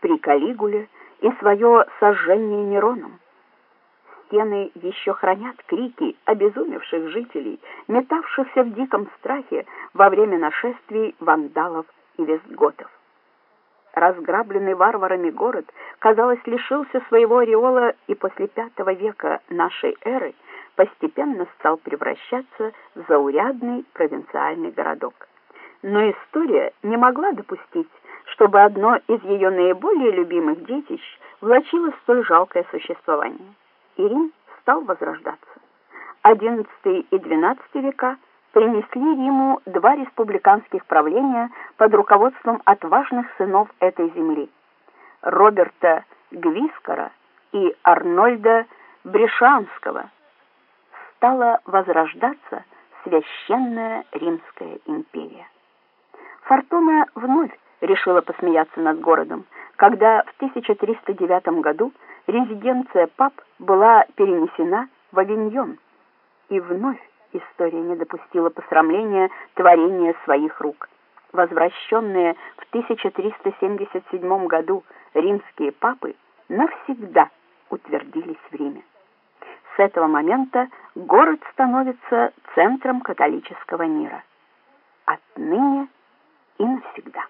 при Калигуле и свое сожжение Нероном. Стены еще хранят крики обезумевших жителей, метавшихся в диком страхе во время нашествий вандалов и вестготов. Разграбленный варварами город, казалось, лишился своего ореола и после V века нашей эры постепенно стал превращаться в заурядный провинциальный городок. Но история не могла допустить, чтобы одно из ее наиболее любимых детищ влачило столь жалкое существование. И Рим стал возрождаться. XI и XII века принесли Риму два республиканских правления под руководством отважных сынов этой земли – Роберта Гвискара и Арнольда Брешанского. Стала возрождаться священная Римская империя. Фортуна вновь решила посмеяться над городом, когда в 1309 году резиденция пап была перенесена в Авиньон. И вновь история не допустила посрамления творения своих рук. Возвращенные в 1377 году римские папы навсегда утвердились в Риме. С этого момента город становится центром католического мира. Отныне и навсегда.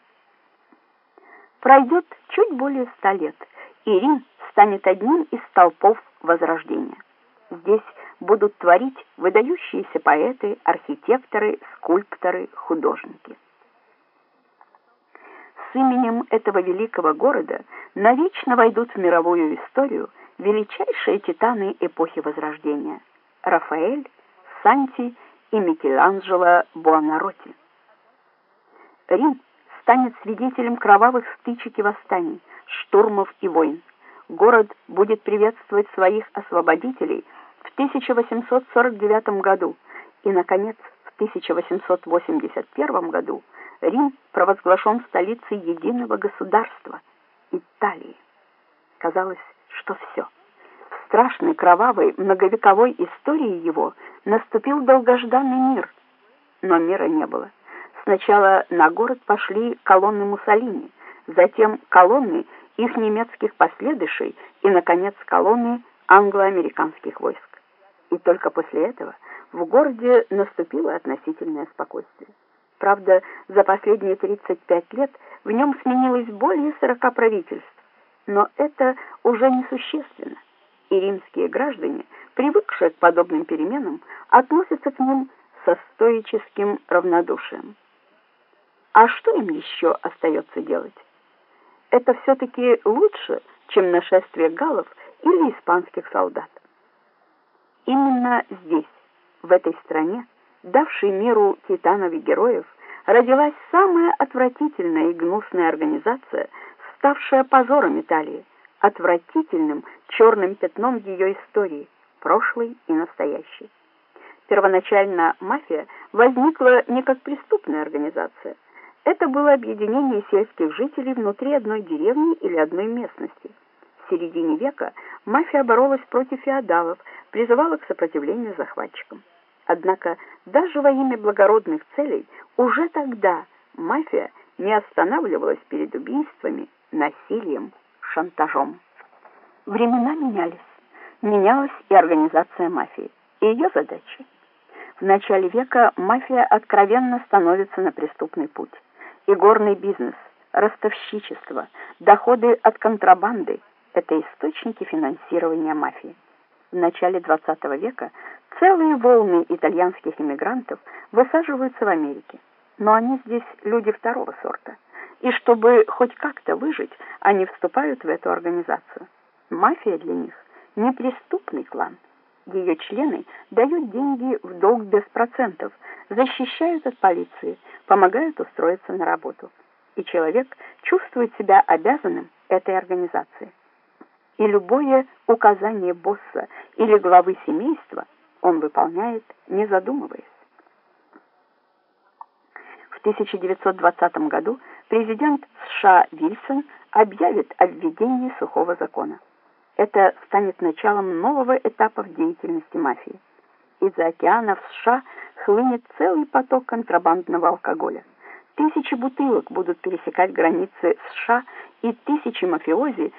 Пройдет чуть более ста лет, и Рим станет одним из столпов Возрождения. Здесь будут творить выдающиеся поэты, архитекторы, скульпторы, художники. С именем этого великого города навечно войдут в мировую историю величайшие титаны эпохи Возрождения – Рафаэль, Санти и Микеланджело Буонаротти. Рим станет свидетелем кровавых стычек и восстаний, штурмов и войн. Город будет приветствовать своих освободителей в 1849 году и, наконец, в 1881 году Рим провозглашен столицей единого государства – Италии. Казалось, что все. В страшной, кровавой, многовековой истории его наступил долгожданный мир, но мира не было. Сначала на город пошли колонны Муссолини, затем колонны их немецких последующей и, наконец, колонны англо-американских войск. И только после этого в городе наступило относительное спокойствие. Правда, за последние 35 лет в нем сменилось более 40 правительств, но это уже несущественно, и римские граждане, привыкшие к подобным переменам, относятся к ним со стоическим равнодушием. А что им еще остается делать? Это все-таки лучше, чем нашествие галлов или испанских солдат. Именно здесь, в этой стране, давшей миру титанов и героев, родилась самая отвратительная и гнусная организация, ставшая позором Италии, отвратительным черным пятном ее истории, прошлой и настоящей. Первоначально мафия возникла не как преступная организация – это было объединение сельских жителей внутри одной деревни или одной местности. В середине века мафия боролась против феодалов, призывала к сопротивлению захватчикам. Однако даже во имя благородных целей уже тогда мафия не останавливалась перед убийствами, насилием, шантажом. Времена менялись. Менялась и организация мафии, и ее задачи. В начале века мафия откровенно становится на преступный путь игорный бизнес, ростовщичество, доходы от контрабанды – это источники финансирования мафии. В начале XX века целые волны итальянских иммигрантов высаживаются в Америке, но они здесь люди второго сорта, и чтобы хоть как-то выжить, они вступают в эту организацию. Мафия для них – не преступный клан. Ее члены дают деньги в долг без процентов, защищают от полиции, помогают устроиться на работу. И человек чувствует себя обязанным этой организации. И любое указание босса или главы семейства он выполняет, не задумываясь. В 1920 году президент США Вильсон объявит о введении сухого закона. Это станет началом нового этапа в деятельности мафии. Из-за океана в США хлынет целый поток контрабандного алкоголя. Тысячи бутылок будут пересекать границы США и тысячи мафиози